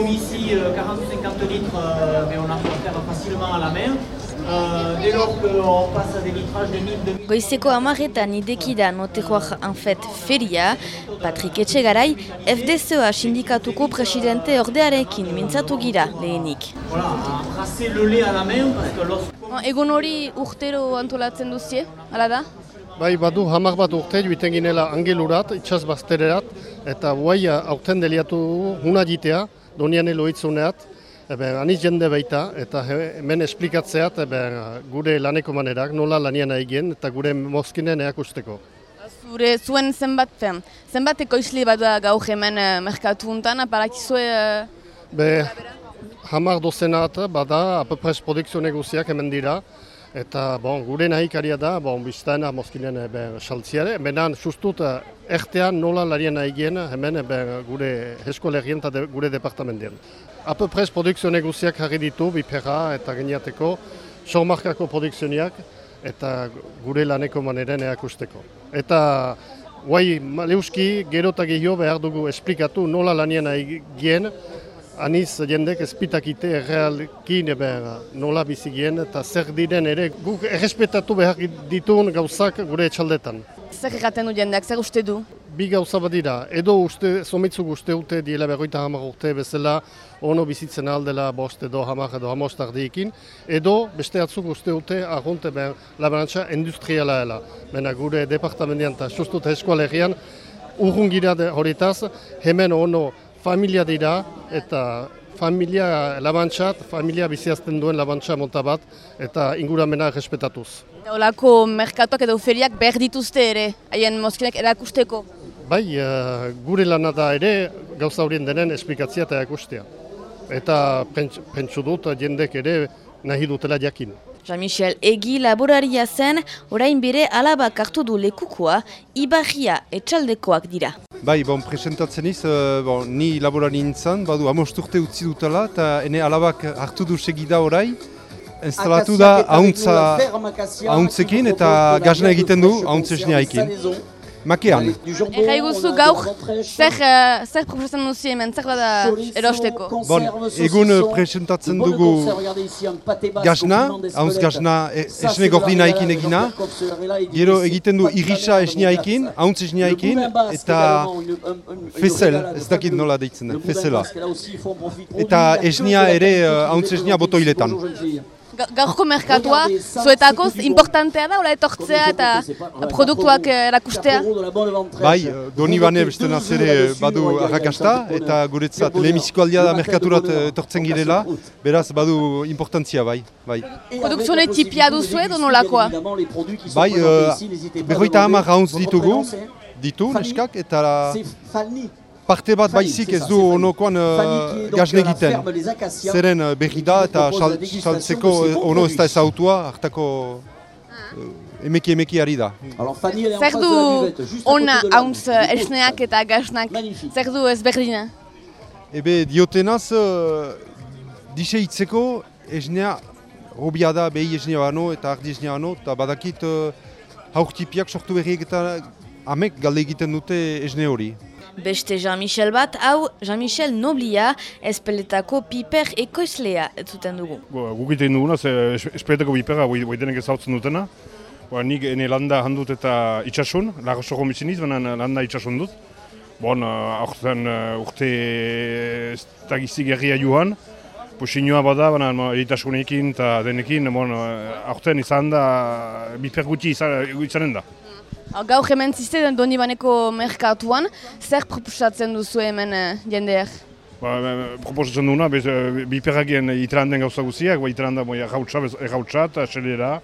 comme ici, 40-50 litres, euh, mais on arrive à faire facilement à la main. Euh, dès lors qu'on passe à des litrages de 1000, 2000... Goizeko amaretan idekida notejoak anfet feria, Patrik Etxegarai, FDSEA sindikatuko presidente ordearekin mintzatu gira lehenik. Voilà, à brasser le lait à la main, parce que lorsque... Egun hori urtero antolatzen duzie, hala da? Bai, badu hamar bat urte joiten ginela angelurat, itxas baztererat, eta guai aurten deliatu huna jitea, donian eloitzuneat, Eben, aniz jende baita, eta he- hemen esplikatzeat eben, gure laneko manerak, nola lanian egin, eta gure mozkinen eakusteko. Zure zuen zenbat zen, zenbat ekoizle bat da gaur hemen eh, merkatu untan, aparakizue... eh, Be, hamar dozenat bada, apeprez produkzio negoziak hemen dira, eta bon, gure nahikaria da, bon, biztana mozkinen eben, saltziare, benan sustut eh, ertean nola lanian egin hemen eben, gure eskolegien eta de, gure departamentien. Apeprez produkzio negoziak jarri ditu, bipera eta geniateko, sormarkako produkzioniak, eta gure laneko maneren eakusteko. Eta guai maleuski gero eta gehiago behar dugu esplikatu nola lanien egien, aniz jendek ezpitakite errealkin eben nola bizigien eta zer diren ere guk errespetatu behar ditun gauzak gure etxaldetan. Zer erraten du jendeak, zer uste du? Bi gauza badira, edo uste, somitzuk uste dute diela berroita hamar urte bezala ono bizitzen aldela bost edo hamar edo hamost ardiekin, edo beste atzuk uste dute argunte ben labarantza industriala dela. Bena gure departamentean eta sustut eskualerian urrun gira de- horitaz, hemen ono familia dira eta familia labantzat, familia biziazten duen labantza mota bat eta inguramena respetatuz. Eta Olako merkatuak edo feriak behar dituzte ere, haien mozkinak erakusteko. Bai, eh, gure lana da ere gauza horien denen esplikatzia eta erakustea. Eta pentsu dut jendek ere nahi dutela jakin. Jean-Michel Egi laboraria zen, orain bere alabak hartu du lekukoa, Ibarria etxaldekoak dira. Bai, bon, presentatzen iz, eh, bon, ni laborari nintzen, badu amost urte utzi dutela, eta ene alabak hartu du segida orai, instalatu da hauntzekin eta gazna egiten du hauntze esneaikin. Makean. Erra iguzu gaur, zer, eh, zer proposatzen duzi hemen, zer bada erosteko? Bon, egun eh, presentatzen dugu gazna, hauntz gazna esne gordinaikin egina, gero egiten du irisa esneaikin, hauntze esneaikin, eta fezel, ez dakit nola deitzen den, fezela. Eta esnia ere eh, hauntze esnia botoiletan. Ga- Gaurko merkatua, zuetakoz, importantea da, ola etortzea eta produktuak eh, erakustea? Bai, eh, doni bane beste ere badu arrakasta eta guretzat lehenbiziko aldia da merkaturat eh, etortzen girela, beraz badu importantzia bai. bai. Produkzione tipia duzu edo nolakoa? Bai, eh, berroita hamar hauntz ditugu, ditu neskak, eta parte bat baizik ez du onokoan uh, gazne egiten. Zeren berri da eta sal- saltzeko eh, ono ez da ezautua, hartako uh, emeki emeki ari da. Zer du ona hauntz esneak eta gaznak, zer du ez berdina? Ebe diotenaz, uh, diseitzeko esnea hobia da behi esnea bano eta ardi esnea bano, eta badakit uh, haurtipiak sortu berriek eta amek galde egiten dute esne hori. Beste Jean-Michel bat, hau Jean-Michel Noblia, espeletako piper ekoizlea ez zuten dugu. Guk egiten duguna, ze es- espeletako bipera hoi hoi denek ezautzen dutena. Ba, nik ene landa handut eta itxasun, lagosoko mitxiniz, baina landa itxasun dut. Bon, uh, aurten uh, urte ez da gizik herria joan. Pusinioa bada, baina eritasunekin eta denekin, bon, uh, aurten izan da, biper gutxi izan, izanen da. Gaur hemen ziste doni baneko merkatuan, zer proposatzen duzu hemen eh, jendeak? Ba, ba, proposatzen duguna, bez, uh, biperagien itranden gauza guziak, ba, itranda bo, errautsa, bez- errautsa eta selera,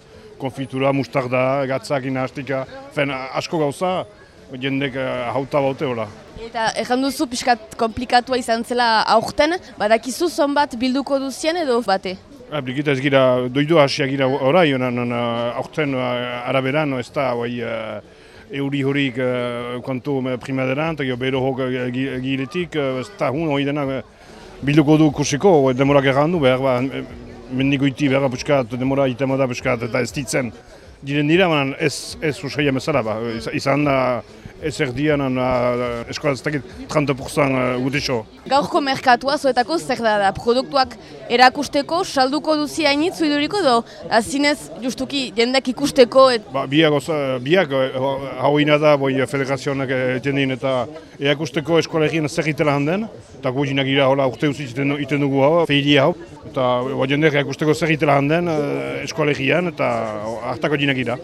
konfitura, mustarda, gatzak, inahastika, fen, asko gauza, jendek hauta baute hola. Eta erran duzu pixkat komplikatua izan zela aurten, badakizu zonbat bilduko duzien edo bate? Ah, Brigita ez gira, doidu hasiak gira orai, onan, onan, aurten araberan, ez da, uh, euri horik uh, kontu uh, primaderan, eta bero hok gi- giletik, uh, ez da, hun hori dena bilduko du kusiko, uh, demorak errandu, behar ba, mendiko iti behar buskat, demora itemada buskat, eta ez ditzen. Diren dira, ez, ez usaila bezala, ba. Iz- izan da ez erdian eskola ez dakit 30% gutixo. Gaurko merkatua zuetako zer da da? Produktuak erakusteko, salduko duzi hainitzu iduriko do? Azinez, justuki, jendek ikusteko, et... Ba, biak, oza, biak hau ina da boi federazionak etendin eta erakusteko eskolegien zer itela handen, eta gu jinak ira hola urte uzi iten dugu hau, feiri hau, eta jendek erakusteko zer itela handen eskolegian eta hartako jinak ira.